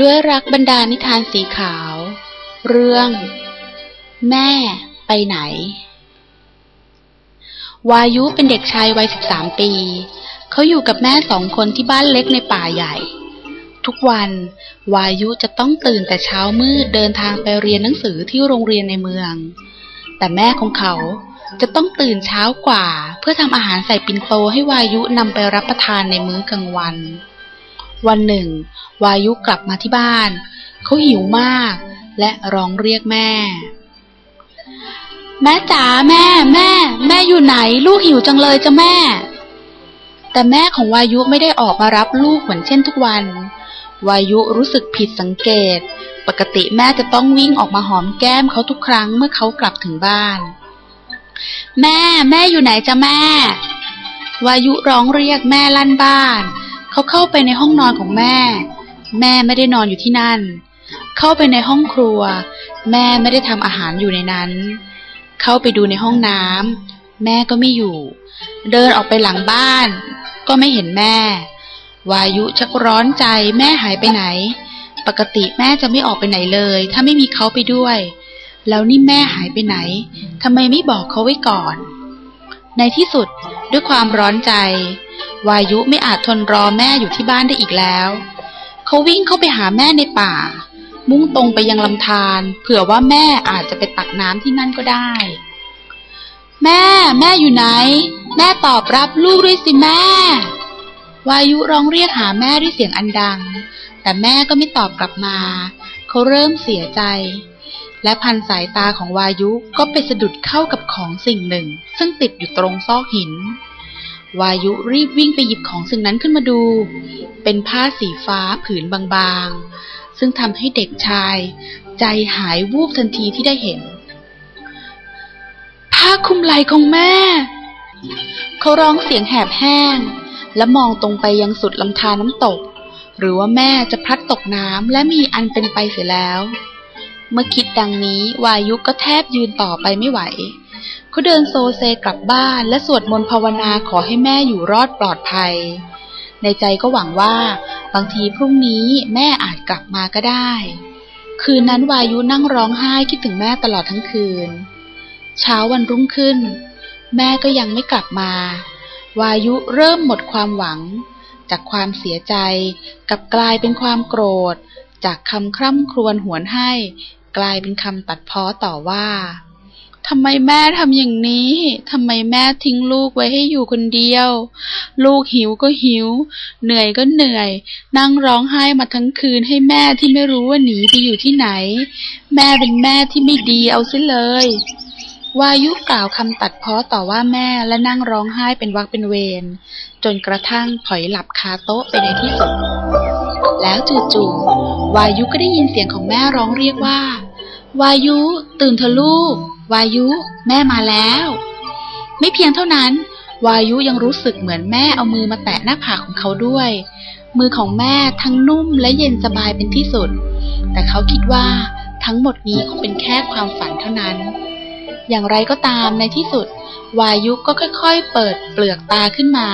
ด้วยรักบรรดานิทานสีขาว เรื่อง แม่ไปไหน วายุเป็นเด็กชายวัยสิบสามปี เขาอยู่กับแม่สองคนที่บ้านเล็กในป่าใหญ่ ทุกวัน วายุจะต้องตื่นแต่เช้ามืดเดินทางไปเรียนหนังสือที่โรงเรียนในเมือง แต่แม่ของเขาจะต้องตื่นเช้ากว่า เพื่อทำอาหารใส่ปิ่นโตให้วายุนำไปรับประทานในมื้อกลางวัน วันหนึ่ง วายุกลับมาที่บ้าน เขาหิวมาก และร้องเรียกแม่ แม่จ๋าแม่แม่ แม่อยู่ไหน ลูกหิวจังเลยจ้ะแม่ แต่แม่ของวายุไม่ได้ออกมารับลูกเหมือนเช่นทุกวัน วายุรู้สึกผิดสังเกต ปกติแม่จะต้องวิ่งออกมาหอมแก้มเขาทุกครั้งเมื่อเขากลับถึงบ้าน แม่ แม่อยู่ไหนจ้ะแม่วายุร้องเรียกแม่ลั่นบ้าน เขาเข้าไปในห้องนอนของแม่ แม่ไม่ได้นอนอยู่ที่นั่น เข้าไปในห้องครัว แม่ไม่ได้ทำอาหารอยู่ในนั้น เข้าไปดูในห้องน้ำแม่ก็ไม่อยู่ เดินออกไปหลังบ้าน ก็ไม่เห็นแม่ วายุชักร้อนใจแม่หายไปไหน ปกติแม่จะไม่ออกไปไหนเลย ถ้าไม่มีเขาไปด้วย แล้วนี่แม่หายไปไหนทำไมไม่บอกเขาไว้ก่อน ในที่สุดด้วยความร้อนใจ วายุไม่อาจทนรอแม่อยู่ที่บ้านได้อีกแล้ว เขาวิ่งเข้าไปหาแม่ในป่า มุ่งตรงไปยังลำธารเผื่อว่าแม่อาจจะไปตักน้ำที่นั่นก็ได้ แม่ แม่อยู่ไหน แม่ตอบรับลูกด้วยสิแม่ วายุร้องเรียกหาแม่ด้วยเสียงอันดัง แต่แม่ก็ไม่ตอบกลับมา เขาเริ่มเสียใจและพันสายตาของวายุก็ไปสะดุดเข้ากับของสิ่งหนึ่ง ซึ่งติดอยู่ตรงซอกหิน วายุรีบวิ่งไปหยิบของสิ่งนั้นขึ้นมาดู เป็นผ้าสีฟ้าผืนบางๆ ซึ่งทำให้เด็กชาย ใจหายวูบทันทีที่ได้เห็น ผ้าคลุมไหล่ของแม่ เขาร้องเสียงแหบแห้ง และมองตรงไปยังสุดลำธารน้ำตก หรือว่าแม่จะพลัดตกน้ำและมีอันเป็นไปเสียแล้ว เมื่อคิดดังนี้วายุก็แทบยืนต่อไปไม่ไหว เขาเดินโซเซกลับบ้านและสวดมนต์ภาวนาขอให้แม่อยู่รอดปลอดภัย ในใจก็หวังว่า บางทีพรุ่งนี้แม่อาจกลับมาก็ได้ คืนนั้นวายุนั่งร้องไห้คิดถึงแม่ตลอดทั้งคืน เช้าวันรุ่งขึ้น แม่ก็ยังไม่กลับมา วายุเริ่มหมดความหวัง จากความเสียใจกับกลายเป็นความโกรธ จากคำคร่ำครวญหวนให้ กลายเป็นคำตัดพ้อต่อว่า ทำไมแม่ทำอย่างนี้ ทำไมแม่ทิ้งลูกไว้ให้อยู่คนเดียว ลูกหิวก็หิว เหนื่อยก็เหนื่อย นั่งร้องไห้มาทั้งคืนให้แม่ที่ไม่รู้ว่าหนีไปอยู่ที่ไหน แม่เป็นแม่ที่ไม่ดีเอาซิเลยวายุกล่าวคำตัดพ้อต่อว่าแม่และนั่งร้องไห้เป็นวักเป็นเวรจนกระทั่งผอยหลับคาโต๊ะไปในที่สุด แล้วจู่ๆวายุก็ได้ยินเสียงของแม่ร้องเรียกว่า วายุ ตื่นเถอะลูก วายุแม่มาแล้ว ไม่เพียงเท่านั้น วายุยังรู้สึกเหมือนแม่เอามือมาแตะหน้าผากของเขาด้วย มือของแม่ทั้งนุ่มและเย็นสบายเป็นที่สุด แต่เขาคิดว่าทั้งหมดนี้คงเป็นแค่ความฝันเท่านั้น อย่างไรก็ตามในที่สุด วายุก็ค่อยๆ เปิดเปลือกตาขึ้นมา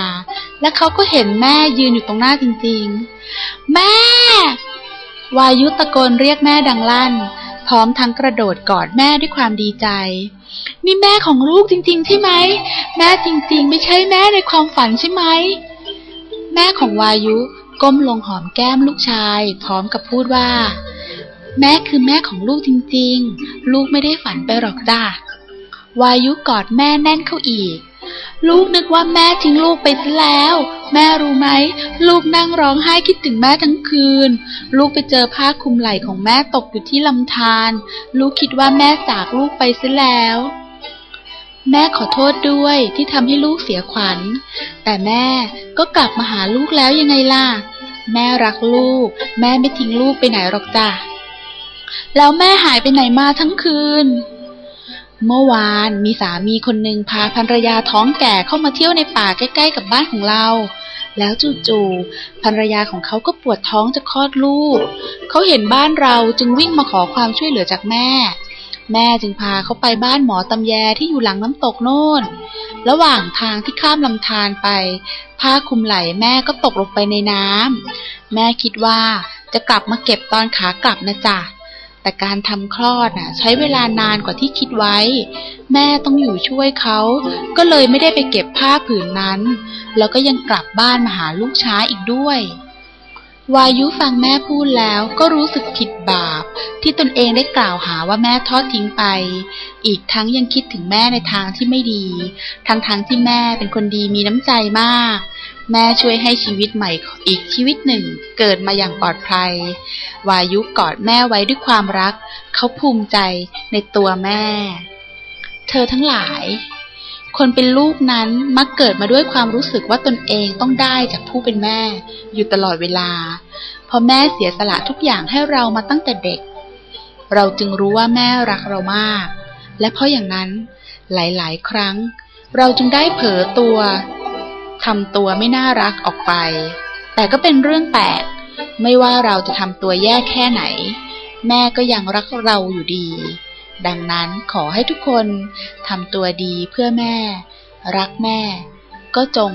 และเขาก็เห็นแม่ยืนอยู่ตรงหน้าจริงๆ แม่ วายุตะโกนเรียกแม่ดังลั่น พร้อมทั้งกระโดดกอดแม่ด้วยความดีใจ นี่แม่ของลูกจริง ๆ ใช่ไหม แม่จริง ๆ ไม่ใช่แม่ในความฝันใช่ไหม แม่ของวายุก้มลงหอมแก้มลูกชาย พร้อมกับพูดว่า แม่คือแม่ของลูกจริง ๆ ลูกไม่ได้ฝันไปหรอกจ้าวายุกอดแม่แน่นเข้าอีก ลูกนึกว่าแม่ทิ้งลูกไปซะแล้ว แม่รู้ไหม ลูกนั่งร้องไห้คิดถึงแม่ทั้งคืน ลูกไปเจอผ้าคลุมไหล่ของแม่ตกอยู่ที่ลำธารลูกคิดว่าแม่จากลูกไปซะแล้ว แม่ขอโทษด้วยที่ทำให้ลูกเสียขวัญ แต่แม่ก็กลับมาหาลูกแล้วยังไงล่ะ แม่รักลูก แม่ไม่ทิ้งลูกไปไหนหรอกจ้ะแล้วแม่หายไปไหนมาทั้งคืน เมื่อวานมีสามีคนหนึ่งพาภรรยาท้องแก่เข้ามาเที่ยวในป่าใกล้ ๆ กับบ้านของเรา แล้วจู่ๆภรรยาของเขาก็ปวดท้องจะคลอดลูก เขาเห็นบ้านเราจึงวิ่งมาขอความช่วยเหลือจากแม่ แม่จึงพาเขาไปบ้านหมอตำแยที่อยู่หลังน้ำตกโน่น ระหว่างทางที่ข้ามลำธารไป ผ้าคลุมไหล่แม่ก็ตกลงไปในน้ำแม่คิดว่าจะกลับมาเก็บตอนขากลับนะจ๊ะ แต่การทำคลอดน่ะ ใช้เวลานานกว่าที่คิดไว้ แม่ต้องอยู่ช่วยเขา ก็เลยไม่ได้ไปเก็บผ้าผืนนั้น แล้วก็ยังกลับบ้านมาหาลูกช้าอีกด้วย วายุฟังแม่พูดแล้วก็รู้สึกผิดบาป ที่ตนเองได้กล่าวหาว่าแม่ทอดทิ้งไป อีกทั้งยังคิดถึงแม่ในทางที่ไม่ดี ทั้งๆทที่แม่เป็นคนดีมีน้ำใจมาก แม่ช่วยให้ชีวิตใหม่อีกชีวิตหนึ่ง เกิดมาอย่างปลอดภัย วายุกอดแม่ไว้ด้วยความรัก เขาภูมิใจในตัวแม่ เธอทั้งหลาย คนเป็นลูกนั้นมักเกิดมาด้วยความรู้สึกว่าตนเองต้องได้จากผู้เป็นแม่ อยู่ตลอดเวลาเพราะแม่เสียสละทุกอย่างให้เรามาตั้งแต่เด็ก เราจึงรู้ว่าแม่รักเรามาก และเพราะอย่างนั้นหลาย ๆ ครั้ง เราจึงได้เผลอตัว ทำตัวไม่น่ารักออกไป แต่ก็เป็นเรื่องแปลก ไม่ว่าเราจะทำตัวแย่แค่ไหน แม่ก็ยังรักเราอยู่ดี ดังนั้นขอให้ทุกคนทำตัวดีเพื่อแม่ รักแม่ ก็จง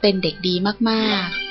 เป็นเด็กดีมากๆ